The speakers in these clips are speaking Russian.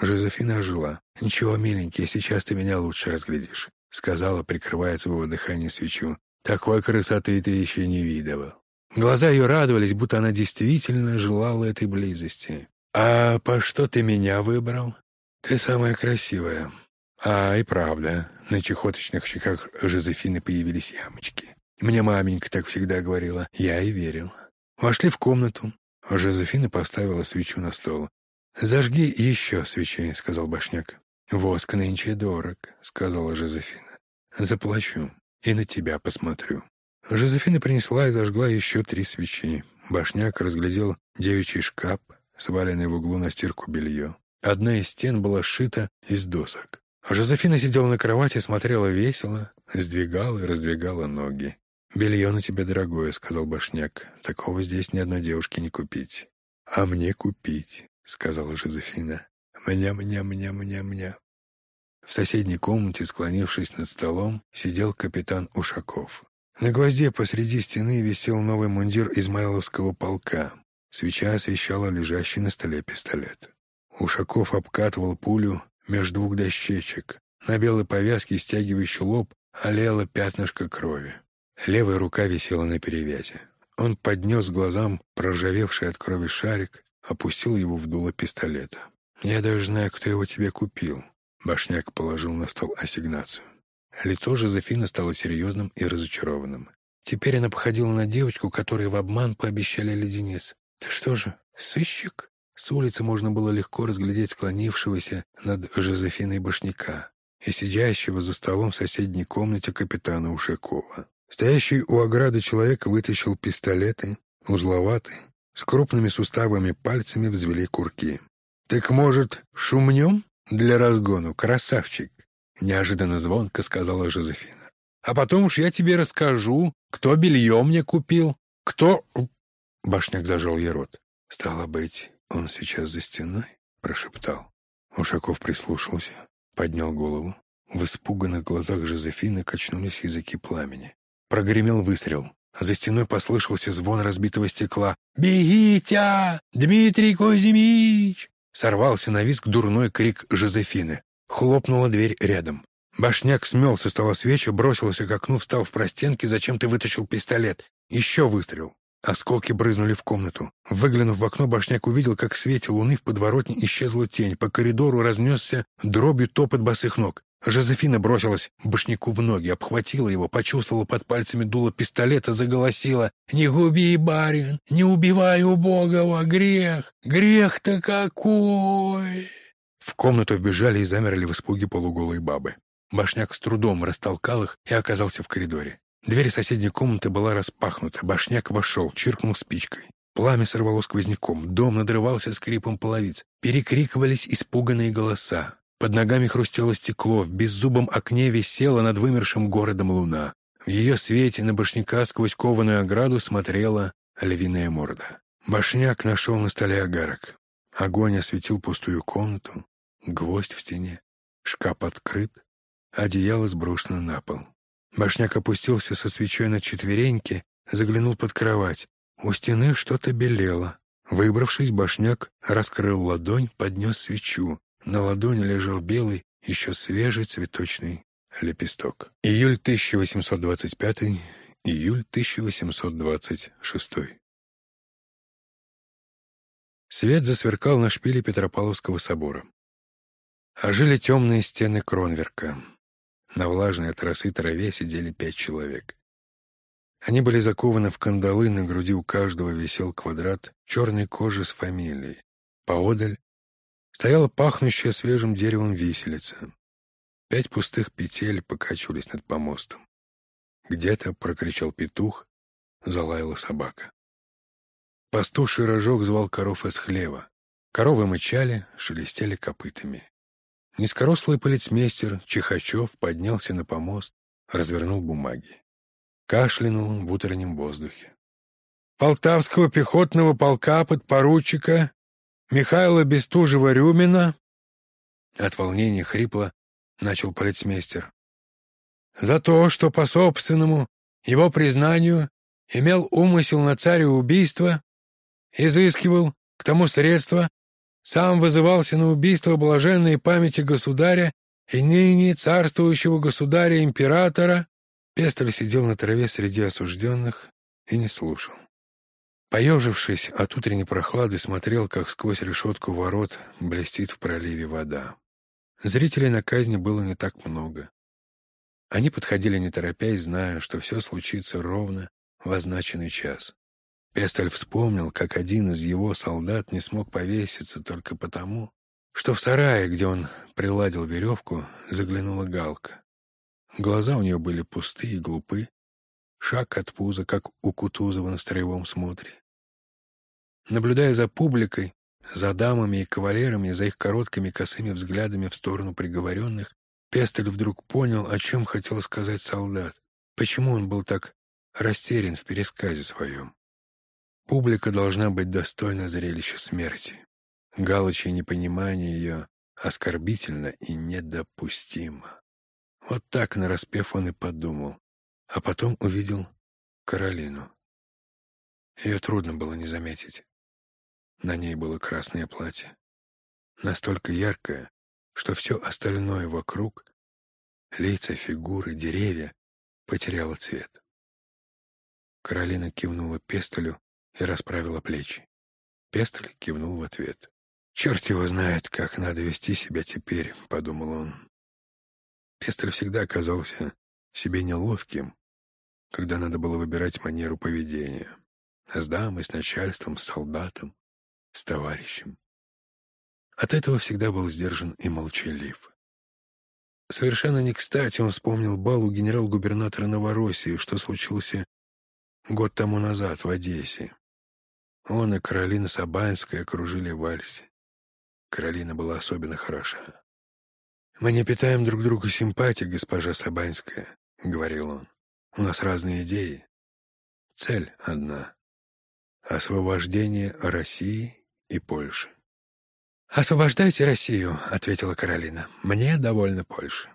Жозефина ожила. «Ничего, миленький, сейчас ты меня лучше разглядишь», — сказала, прикрывая своего дыхания свечу. «Такой красоты ты еще не видывал». Глаза ее радовались, будто она действительно желала этой близости. «А по что ты меня выбрал?» «Ты самая красивая». «А, и правда». На чехоточных щеках Жозефины появились ямочки. Мне маменька так всегда говорила. Я и верил. Вошли в комнату. Жозефина поставила свечу на стол. «Зажги еще свечей», — сказал Башняк. «Воск нынче дорог», — сказала Жозефина. «Заплачу и на тебя посмотрю». Жозефина принесла и зажгла еще три свечи. Башняк разглядел девичий шкаф, сваленный в углу на стирку белье. Одна из стен была сшита из досок. Жозефина сидела на кровати, смотрела весело, сдвигала и раздвигала ноги. «Белье на тебе дорогое», — сказал Башняк. «Такого здесь ни одной девушки не купить». «А мне купить», — сказала Жозефина. «Мня-мня-мня-мня-мня». В соседней комнате, склонившись над столом, сидел капитан Ушаков. На гвозде посреди стены висел новый мундир Измайловского полка. Свеча освещала лежащий на столе пистолет. Ушаков обкатывал пулю между двух дощечек. На белой повязке, стягивающей лоб, олело пятнышко крови. Левая рука висела на перевязи. Он поднес глазам проржавевший от крови шарик, опустил его в дуло пистолета. «Я даже знаю, кто его тебе купил». Башняк положил на стол ассигнацию. Лицо Жозефины стало серьезным и разочарованным. Теперь она походила на девочку, которой в обман пообещали леденец. «Ты что же, сыщик?» С улицы можно было легко разглядеть склонившегося над Жозефиной башняка и сидящего за столом в соседней комнате капитана Ушакова. Стоящий у ограды человек вытащил пистолеты, узловатые, с крупными суставами пальцами взвели курки. «Так, может, шумнем для разгону, красавчик?» — неожиданно звонко сказала Жозефина. «А потом уж я тебе расскажу, кто белье мне купил, кто...» Башняк зажал ей рот. «Стало быть, он сейчас за стеной?» — прошептал. Ушаков прислушался, поднял голову. В испуганных глазах Жозефины качнулись языки пламени. Прогремел выстрел. За стеной послышался звон разбитого стекла. «Бегите! Дмитрий Кузьмич!» Сорвался на визг дурной крик Жозефины. Хлопнула дверь рядом. Башняк смел со стола свечи, бросился к окну, встал в простенке, зачем-то вытащил пистолет. Еще выстрел. Осколки брызнули в комнату. Выглянув в окно, Башняк увидел, как в свете луны в подворотне исчезла тень. По коридору разнесся дробью топот босых ног. Жозефина бросилась башняку в ноги, обхватила его, почувствовала под пальцами дуло пистолета, заголосила «Не губи, барин! Не убивай убогого! Грех! Грех-то какой!» В комнату вбежали и замерли в испуге полуголые бабы. Башняк с трудом растолкал их и оказался в коридоре. Дверь соседней комнаты была распахнута. Башняк вошел, чиркнул спичкой. Пламя сорвало сквозняком, дом надрывался скрипом половиц. Перекрикивались испуганные голоса. Под ногами хрустело стекло, в беззубом окне висела над вымершим городом луна. В ее свете на башняка сквозь кованую ограду смотрела львиная морда. Башняк нашел на столе огарок. Огонь осветил пустую комнату, гвоздь в стене, шкаф открыт, одеяло сброшено на пол. Башняк опустился со свечой на четвереньки, заглянул под кровать. У стены что-то белело. Выбравшись, Башняк раскрыл ладонь, поднес свечу. На ладони лежал белый, еще свежий цветочный лепесток. Июль 1825, июль 1826. Свет засверкал на шпиле Петропавловского собора. Ожили темные стены Кронверка. На влажной от траве сидели пять человек. Они были закованы в кандалы, на груди у каждого висел квадрат черной кожи с фамилией. Поодаль Стояла пахнущая свежим деревом виселица. Пять пустых петель покачивались над помостом. Где-то прокричал петух, залаяла собака. Пастуший рожок звал коров из хлева. Коровы мычали, шелестели копытами. Низкорослый полицмейстер Чихачев поднялся на помост, развернул бумаги. Кашлянул в утреннем воздухе. Полтавского пехотного полка подпоручика Михаила Бестужева-Рюмина...» От волнения хрипло начал полицмейстер. «За то, что по собственному его признанию имел умысел на царю убийства, изыскивал к тому средства, сам вызывался на убийство блаженной памяти государя и ныне царствующего государя-императора, Пестель сидел на траве среди осужденных и не слушал. Поежившись от утренней прохлады, смотрел, как сквозь решетку ворот блестит в проливе вода. Зрителей на казни было не так много. Они подходили не торопясь, зная, что все случится ровно в означенный час. Пестель вспомнил, как один из его солдат не смог повеситься только потому, что в сарае, где он приладил веревку, заглянула галка. Глаза у нее были пустые и глупы, шаг от пуза, как у Кутузова на строевом смотре. Наблюдая за публикой, за дамами и кавалерами, за их короткими косыми взглядами в сторону приговоренных, Пестель вдруг понял, о чем хотел сказать солдат, почему он был так растерян в пересказе своем. Публика должна быть достойна зрелища смерти. Галочье непонимание ее оскорбительно и недопустимо. Вот так, нараспев, он и подумал, а потом увидел Каролину. Ее трудно было не заметить. На ней было красное платье. Настолько яркое, что все остальное вокруг — лица, фигуры, деревья — потеряло цвет. Каролина кивнула Пестелю и расправила плечи. Пестель кивнул в ответ. «Черт его знает, как надо вести себя теперь», — подумал он. Пестель всегда оказался себе неловким, когда надо было выбирать манеру поведения. С дамой, с начальством, с солдатом с товарищем. От этого всегда был сдержан и молчалив. Совершенно не кстати он вспомнил бал у генерал-губернатора Новороссии, что случился год тому назад в Одессе. Он и Каролина Сабанская окружили вальс. Каролина была особенно хороша. «Мы не питаем друг другу симпатии, госпожа Сабанская», — говорил он. «У нас разные идеи. Цель одна — освобождение России и Польши. «Освобождайте Россию», — ответила Каролина. «Мне довольно Польши».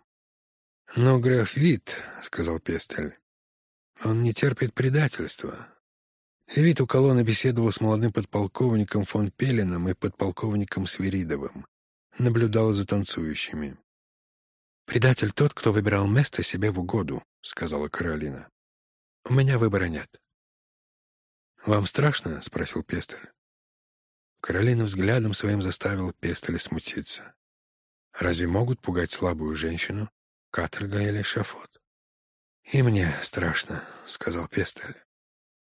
«Но граф Вит», — сказал Пестель, — «он не терпит предательства». Вит у колонны беседовал с молодым подполковником фон Пеленом и подполковником Свиридовым. Наблюдал за танцующими. «Предатель тот, кто выбирал место себе в угоду», — сказала Каролина. «У меня выбора нет». «Вам страшно?» — спросил Пестель. Каролина взглядом своим заставила Пестеля смутиться. Разве могут пугать слабую женщину каторга или шафот? «И мне страшно», — сказал Пестель.